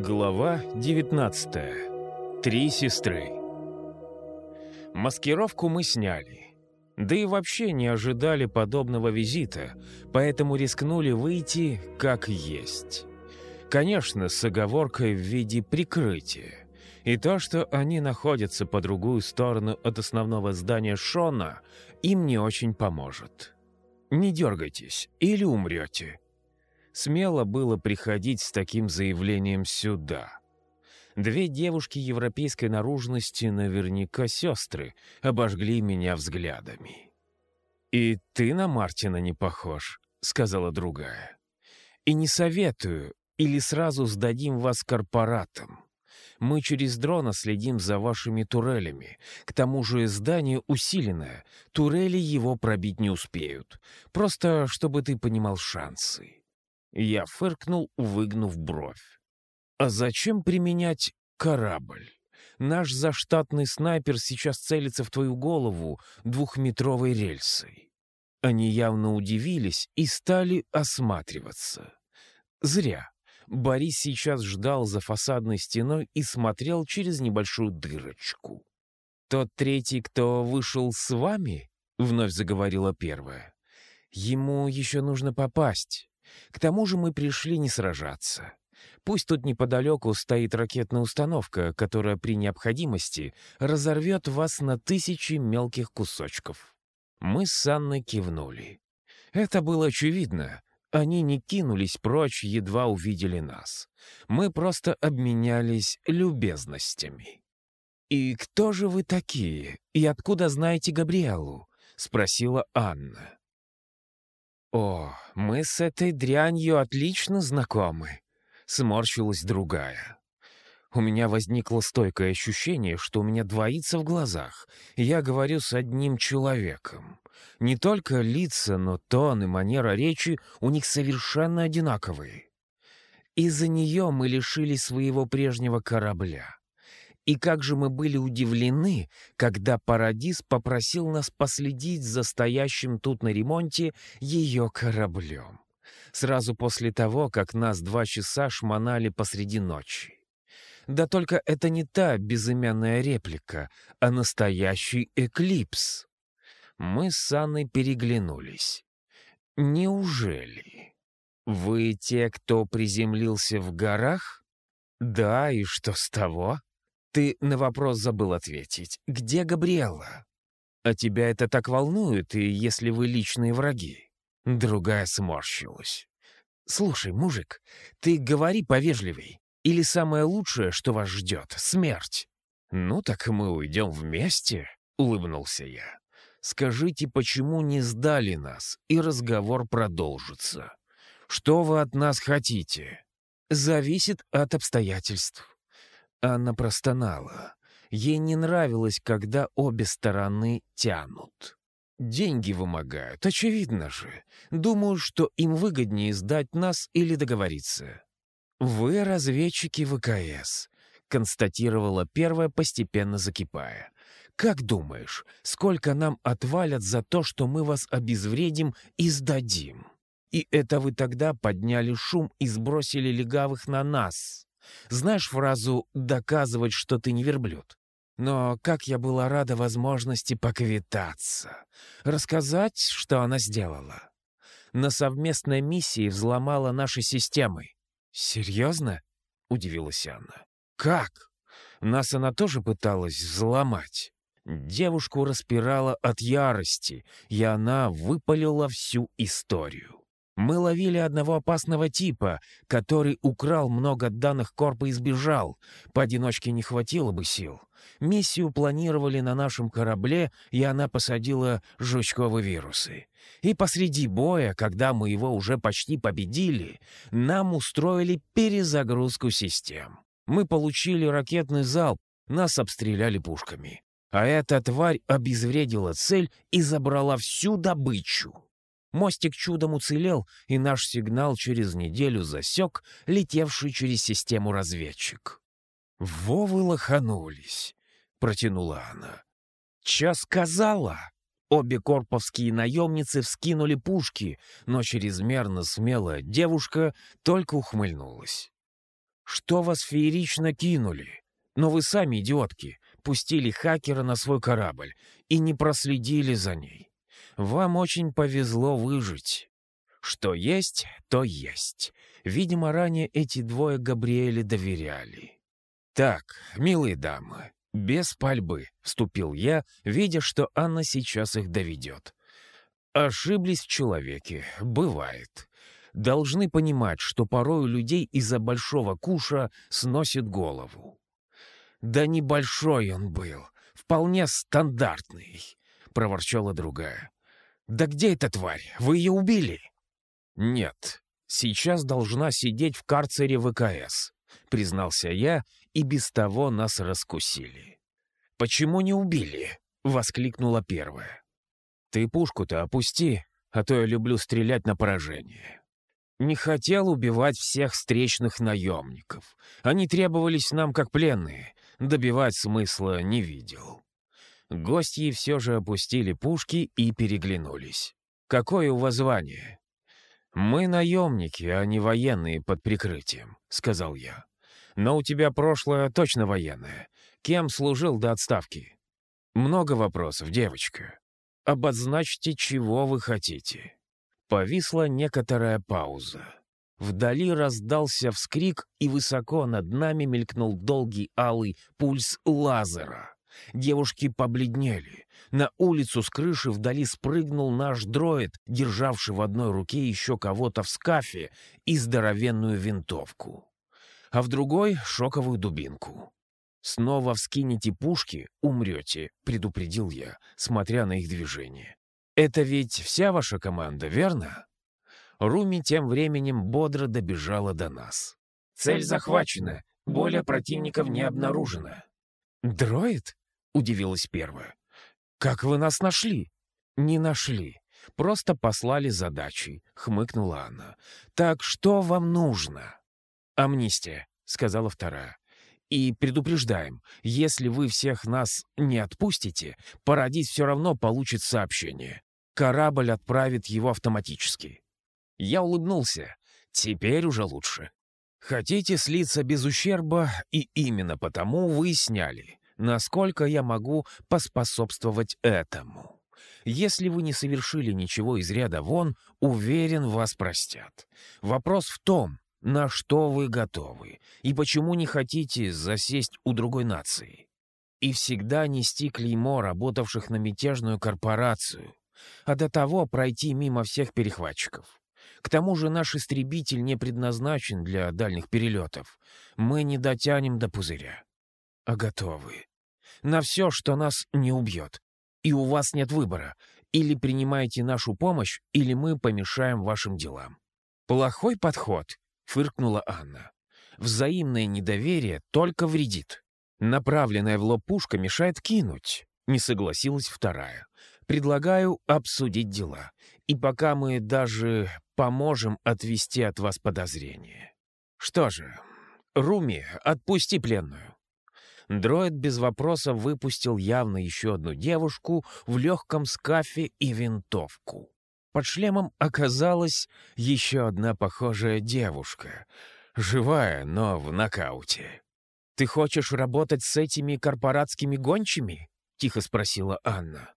Глава 19. Три сестры. Маскировку мы сняли. Да и вообще не ожидали подобного визита, поэтому рискнули выйти как есть. Конечно, с оговоркой в виде прикрытия. И то, что они находятся по другую сторону от основного здания Шона, им не очень поможет. Не дергайтесь, или умрете. Смело было приходить с таким заявлением сюда. Две девушки европейской наружности, наверняка сестры, обожгли меня взглядами. «И ты на Мартина не похож», — сказала другая. «И не советую, или сразу сдадим вас корпоратам. Мы через дрона следим за вашими турелями. К тому же здание усиленное, турели его пробить не успеют. Просто чтобы ты понимал шансы». Я фыркнул, выгнув бровь. «А зачем применять корабль? Наш заштатный снайпер сейчас целится в твою голову двухметровой рельсой». Они явно удивились и стали осматриваться. Зря. Борис сейчас ждал за фасадной стеной и смотрел через небольшую дырочку. «Тот третий, кто вышел с вами?» — вновь заговорила первая. «Ему еще нужно попасть. К тому же мы пришли не сражаться. Пусть тут неподалеку стоит ракетная установка, которая при необходимости разорвет вас на тысячи мелких кусочков. Мы с Анной кивнули. Это было очевидно. Они не кинулись прочь, едва увидели нас. Мы просто обменялись любезностями. «И кто же вы такие? И откуда знаете Габриэлу?» — спросила Анна. «О, мы с этой дрянью отлично знакомы», — сморщилась другая. У меня возникло стойкое ощущение, что у меня двоится в глазах. Я говорю с одним человеком. Не только лица, но тон и манера речи у них совершенно одинаковые. Из-за нее мы лишили своего прежнего корабля. И как же мы были удивлены, когда Парадис попросил нас последить за стоящим тут на ремонте ее кораблем. Сразу после того, как нас два часа шмонали посреди ночи. Да только это не та безымянная реплика, а настоящий эклипс. Мы с Анной переглянулись. Неужели? Вы те, кто приземлился в горах? Да, и что с того? Ты на вопрос забыл ответить. Где Габриэла? А тебя это так волнует, и если вы личные враги?» Другая сморщилась. «Слушай, мужик, ты говори повежливей. Или самое лучшее, что вас ждет — смерть?» «Ну так мы уйдем вместе», — улыбнулся я. «Скажите, почему не сдали нас, и разговор продолжится. Что вы от нас хотите?» «Зависит от обстоятельств. Анна простонала. Ей не нравилось, когда обе стороны тянут. Деньги вымогают, очевидно же. Думаю, что им выгоднее сдать нас или договориться. «Вы разведчики ВКС», — констатировала первая, постепенно закипая. «Как думаешь, сколько нам отвалят за то, что мы вас обезвредим и сдадим? И это вы тогда подняли шум и сбросили легавых на нас?» Знаешь фразу «доказывать, что ты не верблюд»? Но как я была рада возможности поквитаться. Рассказать, что она сделала. На совместной миссии взломала наши системы. «Серьезно?» — удивилась Анна. «Как? Нас она тоже пыталась взломать». Девушку распирала от ярости, и она выпалила всю историю. Мы ловили одного опасного типа, который украл много данных корпа и сбежал. Поодиночке не хватило бы сил. Миссию планировали на нашем корабле, и она посадила жучковые вирусы. И посреди боя, когда мы его уже почти победили, нам устроили перезагрузку систем. Мы получили ракетный залп, нас обстреляли пушками. А эта тварь обезвредила цель и забрала всю добычу. Мостик чудом уцелел, и наш сигнал через неделю засек летевший через систему разведчик. «Во вы лоханулись!» — протянула она. «Чё сказала?» Обе корповские наемницы вскинули пушки, но чрезмерно смелая девушка только ухмыльнулась. что вас феерично кинули. Но вы сами, идиотки, пустили хакера на свой корабль и не проследили за ней. Вам очень повезло выжить. Что есть, то есть. Видимо, ранее эти двое Габриэле доверяли. Так, милые дамы, без пальбы, вступил я, видя, что Анна сейчас их доведет. Ошиблись в человеке, бывает. Должны понимать, что порой у людей из-за большого куша сносит голову. Да небольшой он был, вполне стандартный, проворчала другая. Да где эта тварь? Вы ее убили? Нет, сейчас должна сидеть в карцере ВКС, признался я, и без того нас раскусили. Почему не убили? воскликнула первая. Ты пушку-то опусти, а то я люблю стрелять на поражение. Не хотел убивать всех встречных наемников. Они требовались нам как пленные. Добивать смысла не видел. Гости все же опустили пушки и переглянулись. «Какое у вас звание?» «Мы наемники, а не военные под прикрытием», — сказал я. «Но у тебя прошлое точно военное. Кем служил до отставки?» «Много вопросов, девочка. Обозначьте, чего вы хотите». Повисла некоторая пауза. Вдали раздался вскрик, и высоко над нами мелькнул долгий алый пульс лазера. Девушки побледнели. На улицу с крыши вдали спрыгнул наш дроид, державший в одной руке еще кого-то в скафе и здоровенную винтовку, а в другой — шоковую дубинку. «Снова вскинете пушки, умрете», — предупредил я, смотря на их движение. «Это ведь вся ваша команда, верно?» Руми тем временем бодро добежала до нас. «Цель захвачена. Более противников не обнаружено». «Дроид?» — удивилась первая. «Как вы нас нашли?» «Не нашли. Просто послали задачей», — хмыкнула она. «Так что вам нужно?» «Амнистия», — сказала вторая. И предупреждаем, если вы всех нас не отпустите, Парадис все равно получит сообщение. Корабль отправит его автоматически. Я улыбнулся. Теперь уже лучше. Хотите слиться без ущерба, и именно потому вы сняли, насколько я могу поспособствовать этому. Если вы не совершили ничего из ряда вон, уверен, вас простят. Вопрос в том, на что вы готовы и почему не хотите засесть у другой нации. И всегда нести клеймо работавших на мятежную корпорацию, а до того пройти мимо всех перехватчиков. К тому же наш истребитель не предназначен для дальних перелетов. Мы не дотянем до пузыря. А готовы. На все, что нас не убьет. И у вас нет выбора. Или принимаете нашу помощь, или мы помешаем вашим делам. Плохой подход, фыркнула Анна. Взаимное недоверие только вредит. Направленная в лоб пушка мешает кинуть. Не согласилась вторая. Предлагаю обсудить дела. И пока мы даже поможем отвести от вас подозрения. Что же, Руми, отпусти пленную. Дроид без вопроса выпустил явно еще одну девушку в легком скафе и винтовку. Под шлемом оказалась еще одна похожая девушка. Живая, но в нокауте. «Ты хочешь работать с этими корпоратскими гончими?» — тихо спросила Анна.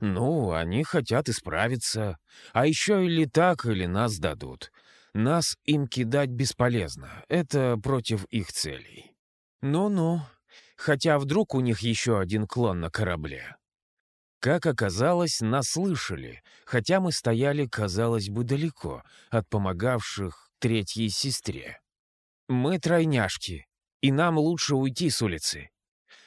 «Ну, они хотят исправиться. А еще или так, или нас дадут. Нас им кидать бесполезно. Это против их целей». «Ну-ну. Хотя вдруг у них еще один клон на корабле». Как оказалось, нас слышали, хотя мы стояли, казалось бы, далеко от помогавших третьей сестре. Мы тройняшки, и нам лучше уйти с улицы.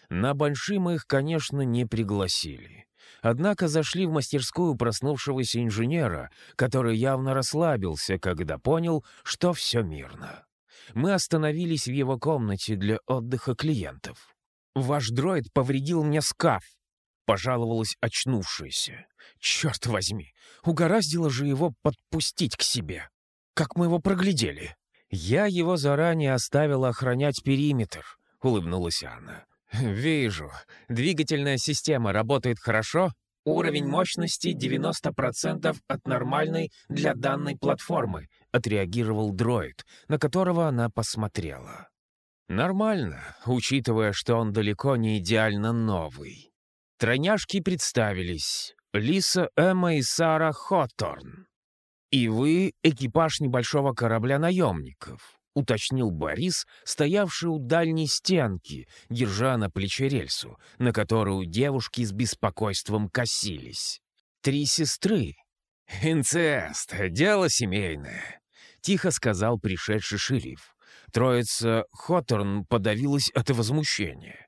На Банши мы их, конечно, не пригласили. Однако зашли в мастерскую проснувшегося инженера, который явно расслабился, когда понял, что все мирно. Мы остановились в его комнате для отдыха клиентов. «Ваш дроид повредил мне скаф», — пожаловалась очнувшаяся. «Черт возьми, угораздило же его подпустить к себе. Как мы его проглядели!» «Я его заранее оставил охранять периметр», — улыбнулась Анна. «Вижу. Двигательная система работает хорошо?» «Уровень мощности 90% от нормальной для данной платформы», — отреагировал дроид, на которого она посмотрела. Нормально, учитывая, что он далеко не идеально новый. Тройняшки представились. Лиса, Эмма и Сара Хоторн. «И вы — экипаж небольшого корабля наемников», — уточнил Борис, стоявший у дальней стенки, держа на плече рельсу, на которую девушки с беспокойством косились. «Три сестры». «Инцест, дело семейное», — тихо сказал пришедший шериф. Троица Хоторн подавилась от возмущения.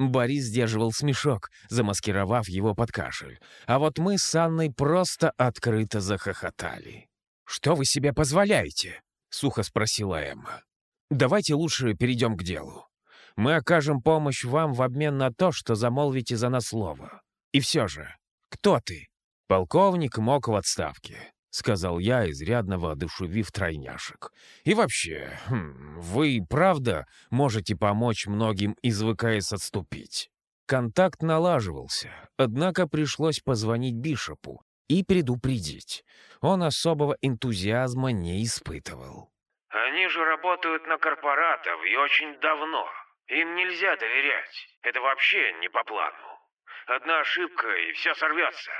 Борис сдерживал смешок, замаскировав его под кашель. А вот мы с Анной просто открыто захохотали. «Что вы себе позволяете?» — сухо спросила Эмма. «Давайте лучше перейдем к делу. Мы окажем помощь вам в обмен на то, что замолвите за нас слово. И все же, кто ты?» «Полковник мог в отставке. — сказал я, изрядно воодушевив тройняшек. «И вообще, хм, вы правда можете помочь многим из ВКС отступить?» Контакт налаживался, однако пришлось позвонить Бишопу и предупредить. Он особого энтузиазма не испытывал. «Они же работают на корпоратов и очень давно. Им нельзя доверять. Это вообще не по плану. Одна ошибка, и все сорвется».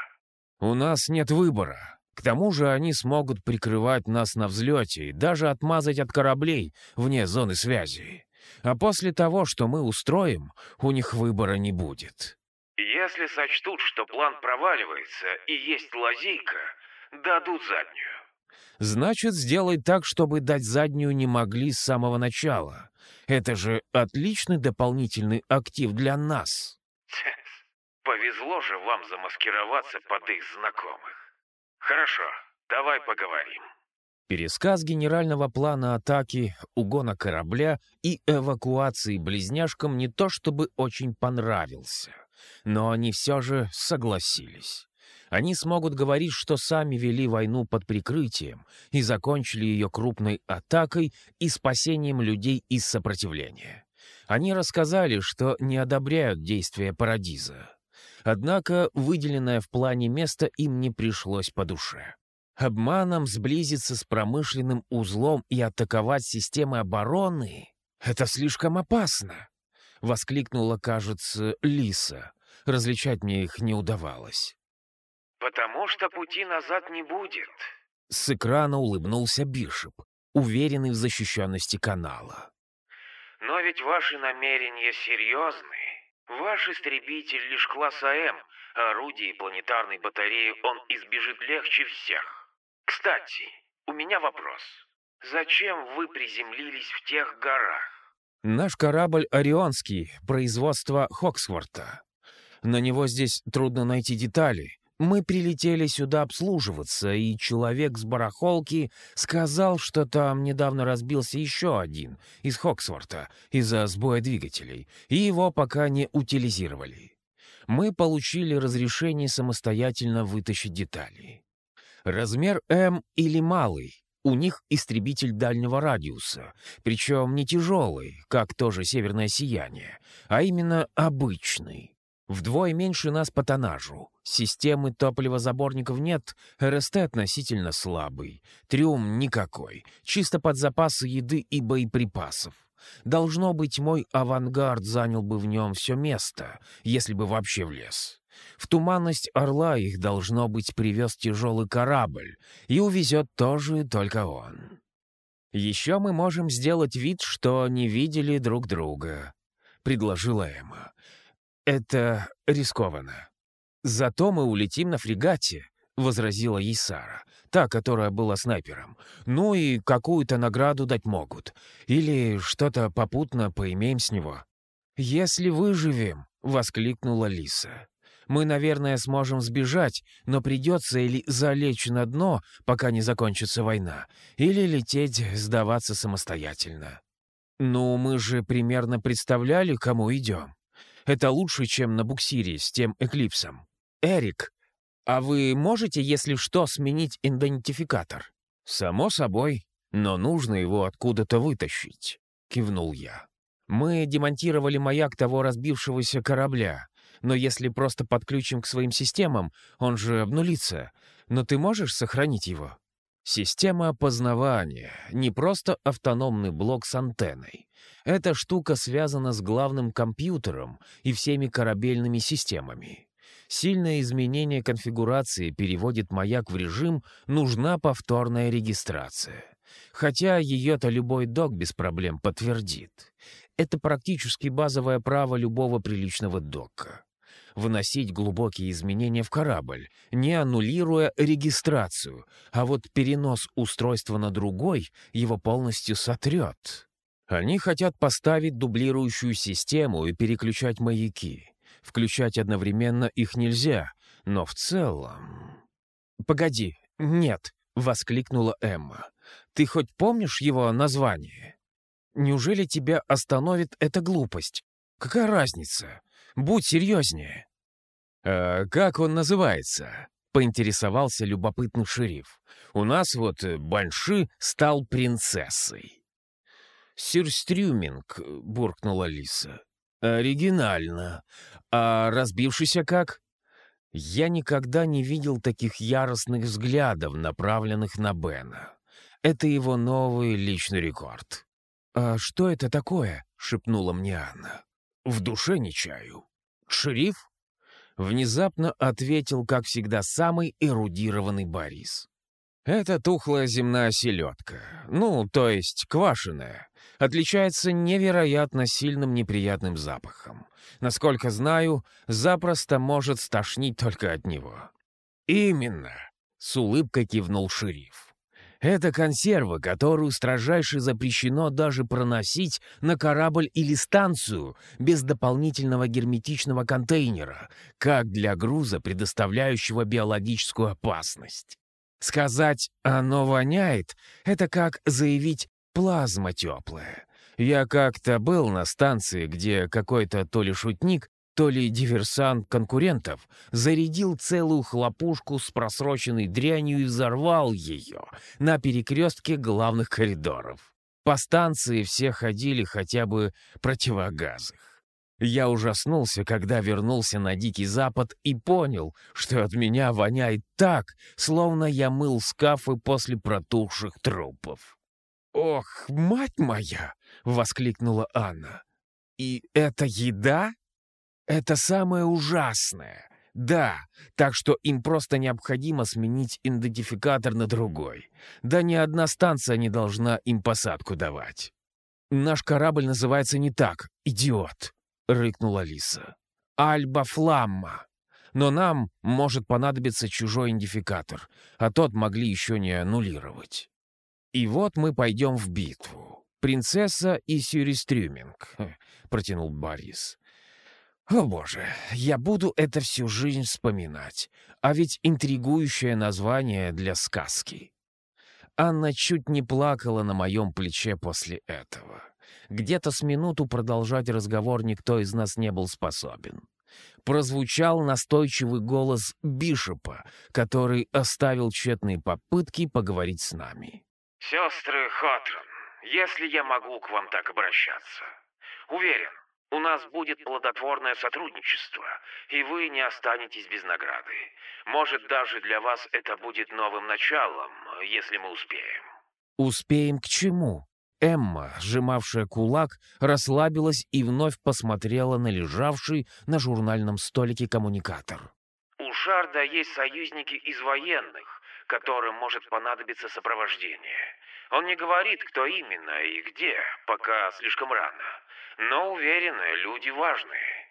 «У нас нет выбора», к тому же они смогут прикрывать нас на взлете и даже отмазать от кораблей вне зоны связи. А после того, что мы устроим, у них выбора не будет. Если сочтут, что план проваливается и есть лазейка, дадут заднюю. Значит, сделай так, чтобы дать заднюю не могли с самого начала. Это же отличный дополнительный актив для нас. Повезло же вам замаскироваться под их знакомых. Хорошо, давай поговорим. Пересказ генерального плана атаки, угона корабля и эвакуации близняшкам не то чтобы очень понравился, но они все же согласились. Они смогут говорить, что сами вели войну под прикрытием и закончили ее крупной атакой и спасением людей из сопротивления. Они рассказали, что не одобряют действия Парадиза. Однако выделенное в плане место им не пришлось по душе. Обманом сблизиться с промышленным узлом и атаковать системы обороны — это слишком опасно, — воскликнула, кажется, Лиса. Различать мне их не удавалось. «Потому что пути назад не будет», — с экрана улыбнулся Бишоп, уверенный в защищенности канала. «Но ведь ваши намерения серьезны. Ваш истребитель лишь класса М, а орудие планетарной батареи он избежит легче всех. Кстати, у меня вопрос. Зачем вы приземлились в тех горах? Наш корабль «Орионский», производство Хоксворта. На него здесь трудно найти детали, мы прилетели сюда обслуживаться, и человек с барахолки сказал, что там недавно разбился еще один из Хоксворта из-за сбоя двигателей, и его пока не утилизировали. Мы получили разрешение самостоятельно вытащить детали. Размер М или малый. У них истребитель дальнего радиуса, причем не тяжелый, как тоже северное сияние, а именно обычный. Вдвое меньше нас по тоннажу. Системы топливозаборников нет, РСТ относительно слабый. Трюм никакой. Чисто под запасы еды и боеприпасов. Должно быть, мой авангард занял бы в нем все место, если бы вообще влез. В туманность Орла их, должно быть, привез тяжелый корабль, и увезет тоже только он. Еще мы можем сделать вид, что не видели друг друга, — предложила Эмма. «Это рискованно. Зато мы улетим на фрегате», — возразила ей та, которая была снайпером. «Ну и какую-то награду дать могут. Или что-то попутно поимеем с него». «Если выживем», — воскликнула Лиса. «Мы, наверное, сможем сбежать, но придется или залечь на дно, пока не закончится война, или лететь, сдаваться самостоятельно». «Ну, мы же примерно представляли, кому идем». Это лучше, чем на буксире с тем эклипсом. Эрик, а вы можете, если что, сменить идентификатор? Само собой, но нужно его откуда-то вытащить, кивнул я. Мы демонтировали маяк того разбившегося корабля, но если просто подключим к своим системам, он же обнулится. Но ты можешь сохранить его? Система опознавания — не просто автономный блок с антенной. Эта штука связана с главным компьютером и всеми корабельными системами. Сильное изменение конфигурации переводит маяк в режим «нужна повторная регистрация». Хотя ее-то любой док без проблем подтвердит. Это практически базовое право любого приличного дока вносить глубокие изменения в корабль, не аннулируя регистрацию, а вот перенос устройства на другой его полностью сотрет. Они хотят поставить дублирующую систему и переключать маяки. Включать одновременно их нельзя, но в целом... «Погоди, нет!» — воскликнула Эмма. «Ты хоть помнишь его название? Неужели тебя остановит эта глупость? Какая разница? Будь серьезнее!» «А как он называется?» — поинтересовался любопытный шериф. «У нас вот Банши стал принцессой». «Сюрстрюминг», — буркнула Лиса. «Оригинально. А разбившийся как?» Я никогда не видел таких яростных взглядов, направленных на Бена. Это его новый личный рекорд. «А что это такое?» — шепнула мне Анна. «В душе не чаю. Шериф?» Внезапно ответил, как всегда, самый эрудированный Борис. «Это тухлая земная селедка. Ну, то есть квашеная. Отличается невероятно сильным неприятным запахом. Насколько знаю, запросто может стошнить только от него». «Именно!» — с улыбкой кивнул шериф. Это консерва, которую строжайше запрещено даже проносить на корабль или станцию без дополнительного герметичного контейнера, как для груза, предоставляющего биологическую опасность. Сказать «оно воняет» — это как заявить «плазма теплая». Я как-то был на станции, где какой-то то ли шутник, то ли диверсант конкурентов зарядил целую хлопушку с просроченной дрянью и взорвал ее на перекрестке главных коридоров. По станции все ходили хотя бы противогазах. Я ужаснулся, когда вернулся на Дикий Запад и понял, что от меня воняет так, словно я мыл скафы после протухших трупов. «Ох, мать моя!» — воскликнула Анна. «И это еда?» Это самое ужасное. Да, так что им просто необходимо сменить идентификатор на другой. Да ни одна станция не должна им посадку давать. «Наш корабль называется не так, идиот», — рыкнула Лиса. «Альба Фламма. Но нам может понадобиться чужой идентификатор, а тот могли еще не аннулировать. И вот мы пойдем в битву. Принцесса и Сюристрюминг», — протянул Борис. О боже, я буду это всю жизнь вспоминать. А ведь интригующее название для сказки. Анна чуть не плакала на моем плече после этого. Где-то с минуту продолжать разговор никто из нас не был способен. Прозвучал настойчивый голос Бишопа, который оставил тщетные попытки поговорить с нами. «Сестры Хотрон, если я могу к вам так обращаться. Уверен, у нас будет плодотворное сотрудничество, и вы не останетесь без награды. Может, даже для вас это будет новым началом, если мы успеем». «Успеем к чему?» Эмма, сжимавшая кулак, расслабилась и вновь посмотрела на лежавший на журнальном столике коммуникатор. «У Шарда есть союзники из военных, которым может понадобиться сопровождение. Он не говорит, кто именно и где, пока слишком рано. Но уверены, люди важные.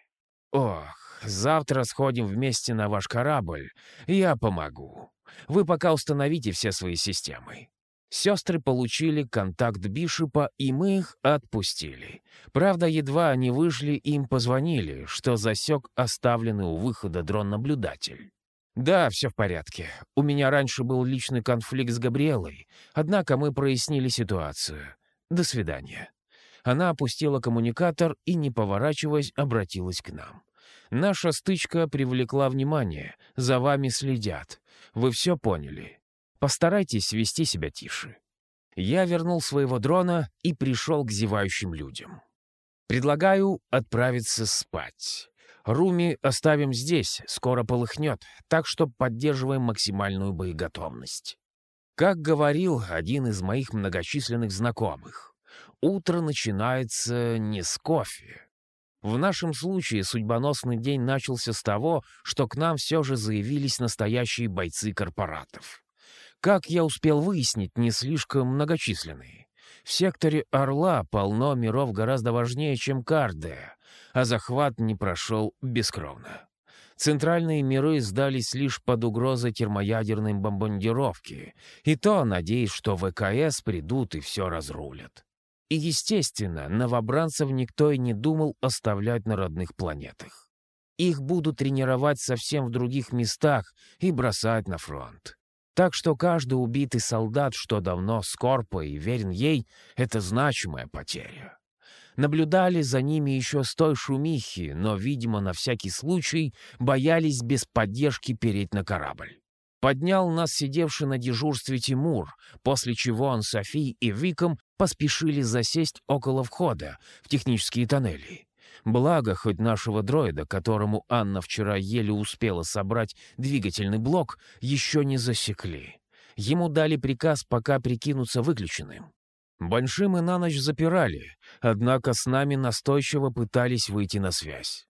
Ох, завтра сходим вместе на ваш корабль. Я помогу. Вы пока установите все свои системы. Сестры получили контакт Бишопа, и мы их отпустили. Правда, едва они вышли, им позвонили, что засек оставленный у выхода дрон-наблюдатель. «Да, все в порядке. У меня раньше был личный конфликт с Габриэлой, однако мы прояснили ситуацию. До свидания». Она опустила коммуникатор и, не поворачиваясь, обратилась к нам. «Наша стычка привлекла внимание. За вами следят. Вы все поняли. Постарайтесь вести себя тише». Я вернул своего дрона и пришел к зевающим людям. «Предлагаю отправиться спать. Руми оставим здесь, скоро полыхнет, так что поддерживаем максимальную боеготовность. Как говорил один из моих многочисленных знакомых, утро начинается не с кофе. В нашем случае судьбоносный день начался с того, что к нам все же заявились настоящие бойцы корпоратов. Как я успел выяснить, не слишком многочисленные. В секторе «Орла» полно миров гораздо важнее, чем Кардея, а захват не прошел бескровно. Центральные миры сдались лишь под угрозой термоядерной бомбардировки, и то, надеясь, что ВКС придут и все разрулят. И, естественно, новобранцев никто и не думал оставлять на родных планетах. Их будут тренировать совсем в других местах и бросать на фронт. Так что каждый убитый солдат, что давно скорпо и верен ей, — это значимая потеря. Наблюдали за ними еще с той шумихи, но, видимо, на всякий случай боялись без поддержки переть на корабль. Поднял нас сидевший на дежурстве Тимур, после чего он с Софией и Виком поспешили засесть около входа в технические тоннели. Благо, хоть нашего дроида, которому Анна вчера еле успела собрать двигательный блок, еще не засекли. Ему дали приказ пока прикинуться выключенным. Банши мы на ночь запирали, однако с нами настойчиво пытались выйти на связь.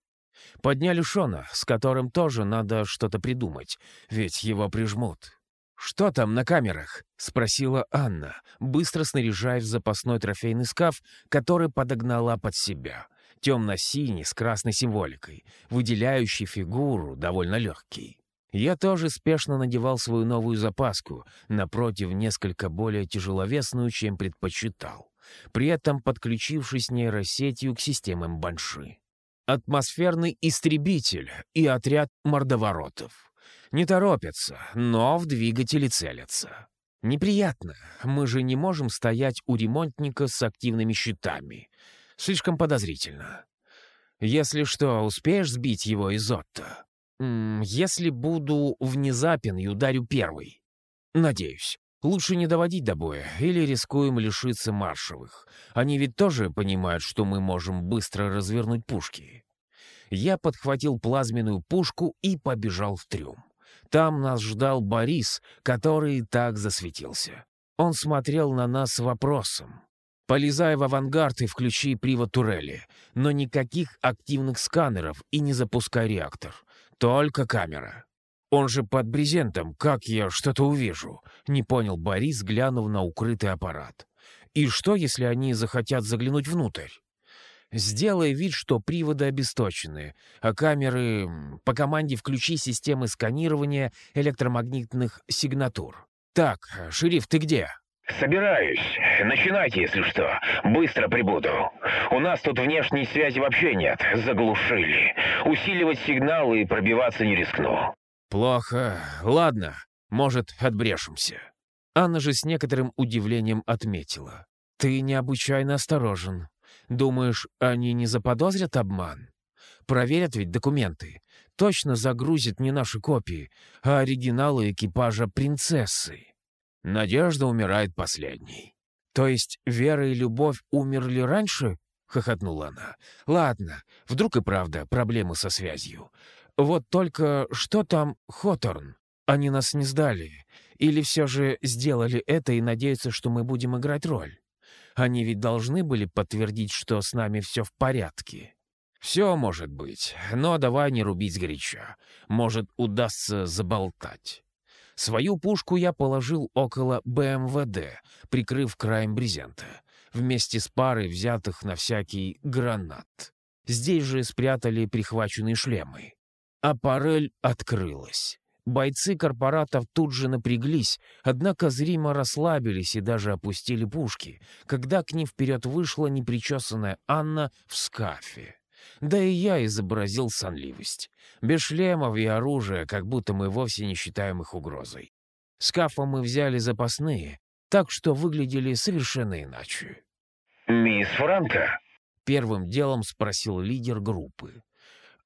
Подняли Шона, с которым тоже надо что-то придумать, ведь его прижмут. «Что там на камерах?» — спросила Анна, быстро снаряжая запасной трофейный скаф, который подогнала под себя. Темно-синий, с красной символикой, выделяющий фигуру, довольно легкий. Я тоже спешно надевал свою новую запаску, напротив, несколько более тяжеловесную, чем предпочитал, при этом подключившись нейросетью к системам Банши. Атмосферный истребитель и отряд мордоворотов. Не торопятся, но в двигатели целятся. Неприятно, мы же не можем стоять у ремонтника с активными щитами. Слишком подозрительно. Если что, успеешь сбить его из Отто? «Если буду внезапен и ударю первый». «Надеюсь. Лучше не доводить до боя, или рискуем лишиться маршевых. Они ведь тоже понимают, что мы можем быстро развернуть пушки». Я подхватил плазменную пушку и побежал в трюм. Там нас ждал Борис, который так засветился. Он смотрел на нас вопросом. «Полезай в авангард и включи привод турели, но никаких активных сканеров и не запускай реактор. «Только камера. Он же под брезентом, как я что-то увижу?» — не понял Борис, глянув на укрытый аппарат. «И что, если они захотят заглянуть внутрь?» «Сделай вид, что приводы обесточены, а камеры... По команде включи системы сканирования электромагнитных сигнатур. Так, шериф, ты где?» «Собираюсь. Начинайте, если что. Быстро прибуду. У нас тут внешней связи вообще нет. Заглушили. Усиливать сигнал и пробиваться не рискну». «Плохо. Ладно. Может, отбрешемся». Анна же с некоторым удивлением отметила. «Ты необычайно осторожен. Думаешь, они не заподозрят обман? Проверят ведь документы. Точно загрузят не наши копии, а оригиналы экипажа принцессы. Надежда умирает последней. То есть Вера и Любовь умерли раньше? Хохотнула она. Ладно, вдруг и правда проблемы со связью. Вот только что там Хоторн? Они нас не сдали. Или все же сделали это и надеются, что мы будем играть роль? Они ведь должны были подтвердить, что с нами все в порядке. Все может быть, но давай не рубить горяча. Может, удастся заболтать. Свою пушку я положил около БМВД, прикрыв краем брезента, вместе с парой взятых на всякий гранат. Здесь же спрятали прихваченные шлемы. Аппарель открылась. Бойцы корпоратов тут же напряглись, однако зримо расслабились и даже опустили пушки, когда к ним вперед вышла непричесанная Анна в скафе. Да и я изобразил сонливость. Без шлемов и оружия, как будто мы вовсе не считаем их угрозой. Скафа мы взяли запасные, так что выглядели совершенно иначе. «Мисс Франко?» — первым делом спросил лидер группы.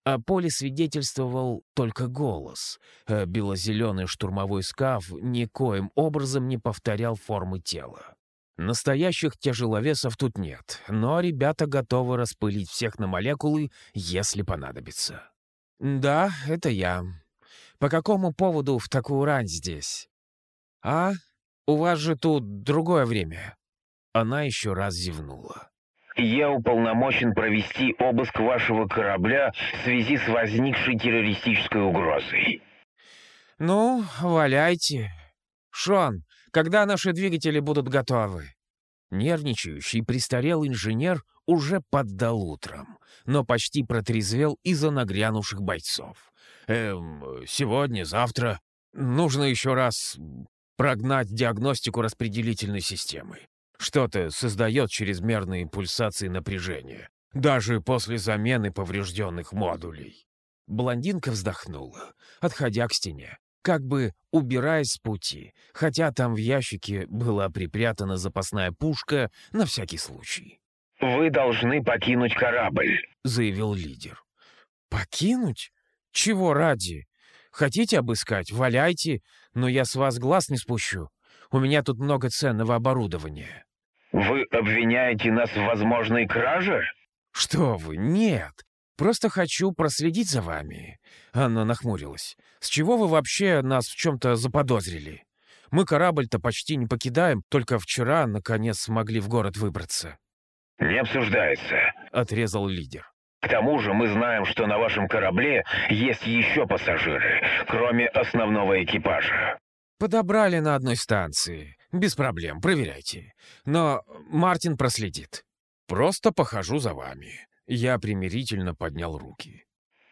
О поле свидетельствовал только голос. А бело-зеленый штурмовой скаф никоим образом не повторял формы тела. Настоящих тяжеловесов тут нет, но ребята готовы распылить всех на молекулы, если понадобится. «Да, это я. По какому поводу в такую рань здесь?» «А? у вас же тут другое время». Она еще раз зевнула. «Я уполномочен провести обыск вашего корабля в связи с возникшей террористической угрозой». «Ну, валяйте. Шон, когда наши двигатели будут готовы?» Нервничающий престарелый инженер уже поддал утром, но почти протрезвел из-за нагрянувших бойцов. «Эм, сегодня, завтра. Нужно еще раз прогнать диагностику распределительной системы. Что-то создает чрезмерные пульсации напряжения, даже после замены поврежденных модулей». Блондинка вздохнула, отходя к стене, как бы убираясь с пути, хотя там в ящике была припрятана запасная пушка на всякий случай. «Вы должны покинуть корабль», — заявил лидер. «Покинуть? Чего ради? Хотите обыскать? Валяйте, но я с вас глаз не спущу. У меня тут много ценного оборудования». «Вы обвиняете нас в возможной краже?» «Что вы, нет. Просто хочу проследить за вами». Анна нахмурилась. «С чего вы вообще нас в чем-то заподозрили? Мы корабль-то почти не покидаем, только вчера, наконец, смогли в город выбраться». «Не обсуждается», — отрезал лидер. «К тому же мы знаем, что на вашем корабле есть еще пассажиры, кроме основного экипажа». «Подобрали на одной станции. Без проблем, проверяйте. Но Мартин проследит. Просто похожу за вами». Я примирительно поднял руки.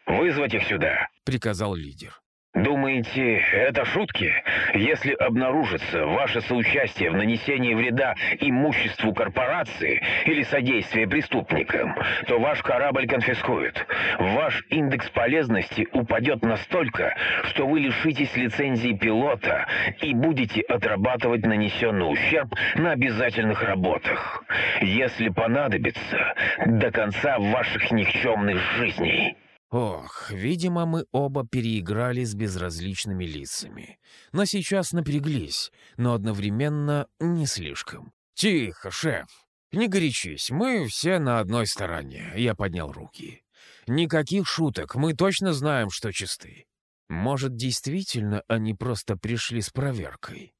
«Вызвать их сюда», — приказал лидер. «Думаете, это шутки? Если обнаружится ваше соучастие в нанесении вреда имуществу корпорации или содействие преступникам, то ваш корабль конфискуют. Ваш индекс полезности упадет настолько, что вы лишитесь лицензии пилота и будете отрабатывать нанесенный ущерб на обязательных работах. Если понадобится, до конца ваших никчемных жизней». Ох, видимо, мы оба переиграли с безразличными лицами. Но сейчас напряглись, но одновременно не слишком. «Тихо, шеф! Не горячись, мы все на одной стороне», — я поднял руки. «Никаких шуток, мы точно знаем, что чисты. Может, действительно они просто пришли с проверкой?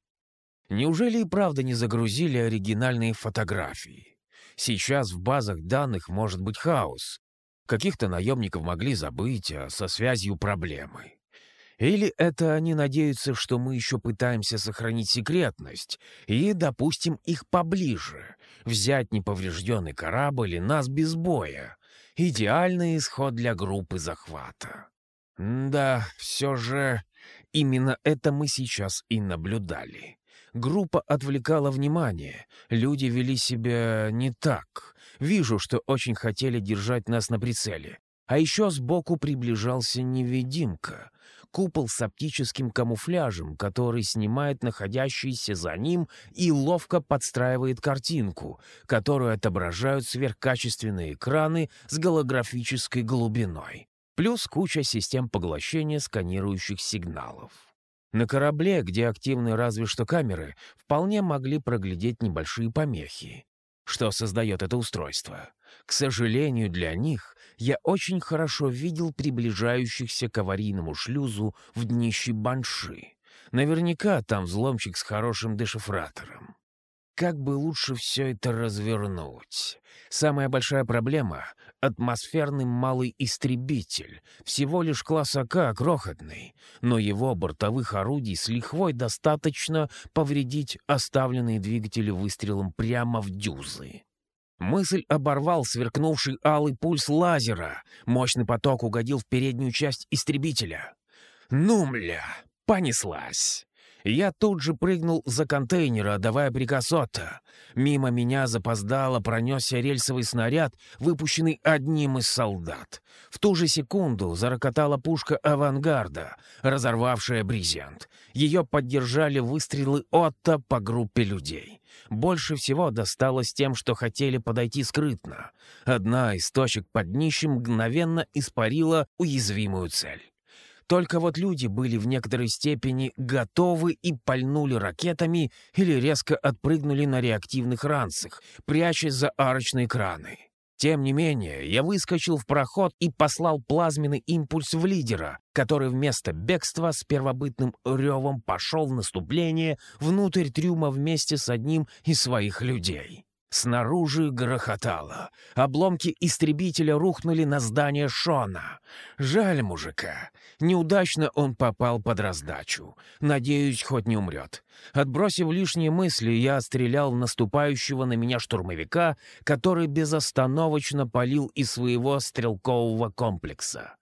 Неужели и правда не загрузили оригинальные фотографии? Сейчас в базах данных может быть хаос, Каких-то наемников могли забыть, а со связью проблемы. Или это они надеются, что мы еще пытаемся сохранить секретность и допустим их поближе, взять неповрежденный корабль и нас без боя. Идеальный исход для группы захвата. Да, все же именно это мы сейчас и наблюдали. Группа отвлекала внимание, люди вели себя не так. Вижу, что очень хотели держать нас на прицеле. А еще сбоку приближался невидимка. Купол с оптическим камуфляжем, который снимает находящийся за ним и ловко подстраивает картинку, которую отображают сверхкачественные экраны с голографической глубиной. Плюс куча систем поглощения сканирующих сигналов. На корабле, где активны разве что камеры, вполне могли проглядеть небольшие помехи. Что создает это устройство? К сожалению для них, я очень хорошо видел приближающихся к аварийному шлюзу в днище Банши. Наверняка там взломчик с хорошим дешифратором. Как бы лучше все это развернуть? Самая большая проблема — атмосферный малый истребитель, всего лишь класс АК крохотный, но его бортовых орудий с лихвой достаточно повредить оставленные двигатели выстрелом прямо в дюзы. Мысль оборвал сверкнувший алый пульс лазера. Мощный поток угодил в переднюю часть истребителя. «Ну, мля, понеслась!» Я тут же прыгнул за контейнер, отдавая приказ Отто. Мимо меня запоздало пронесся рельсовый снаряд, выпущенный одним из солдат. В ту же секунду зарокотала пушка авангарда, разорвавшая брезент. Ее поддержали выстрелы Отто по группе людей. Больше всего досталось тем, что хотели подойти скрытно. Одна из точек под днищем мгновенно испарила уязвимую цель. Только вот люди были в некоторой степени готовы и пальнули ракетами или резко отпрыгнули на реактивных ранцах, прячась за арочные краны. Тем не менее, я выскочил в проход и послал плазменный импульс в лидера, который вместо бегства с первобытным ревом пошел в наступление внутрь трюма вместе с одним из своих людей. Снаружи грохотало. Обломки истребителя рухнули на здание Шона. Жаль мужика. Неудачно он попал под раздачу. Надеюсь, хоть не умрет. Отбросив лишние мысли, я стрелял в наступающего на меня штурмовика, который безостановочно палил из своего стрелкового комплекса.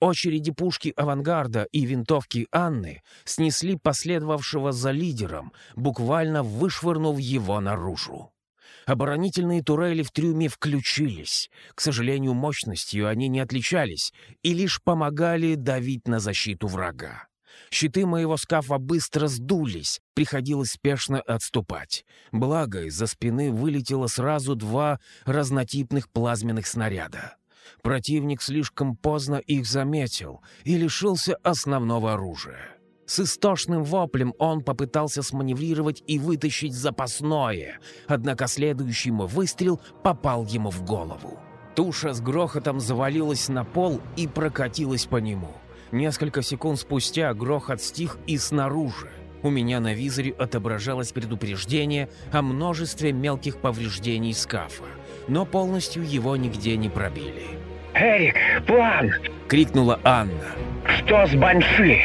Очереди пушки авангарда и винтовки Анны снесли последовавшего за лидером, буквально вышвырнув его наружу. Оборонительные турели в трюме включились. К сожалению, мощностью они не отличались и лишь помогали давить на защиту врага. Щиты моего скафа быстро сдулись, приходилось спешно отступать. Благо, из-за спины вылетело сразу два разнотипных плазменных снаряда. Противник слишком поздно их заметил и лишился основного оружия. С истошным воплем он попытался сманеврировать и вытащить запасное, однако следующий мой выстрел попал ему в голову. Туша с грохотом завалилась на пол и прокатилась по нему. Несколько секунд спустя грохот стих и снаружи. У меня на визоре отображалось предупреждение о множестве мелких повреждений скафа, но полностью его нигде не пробили. «Эрик, план!» — крикнула Анна. «Что с Банши?»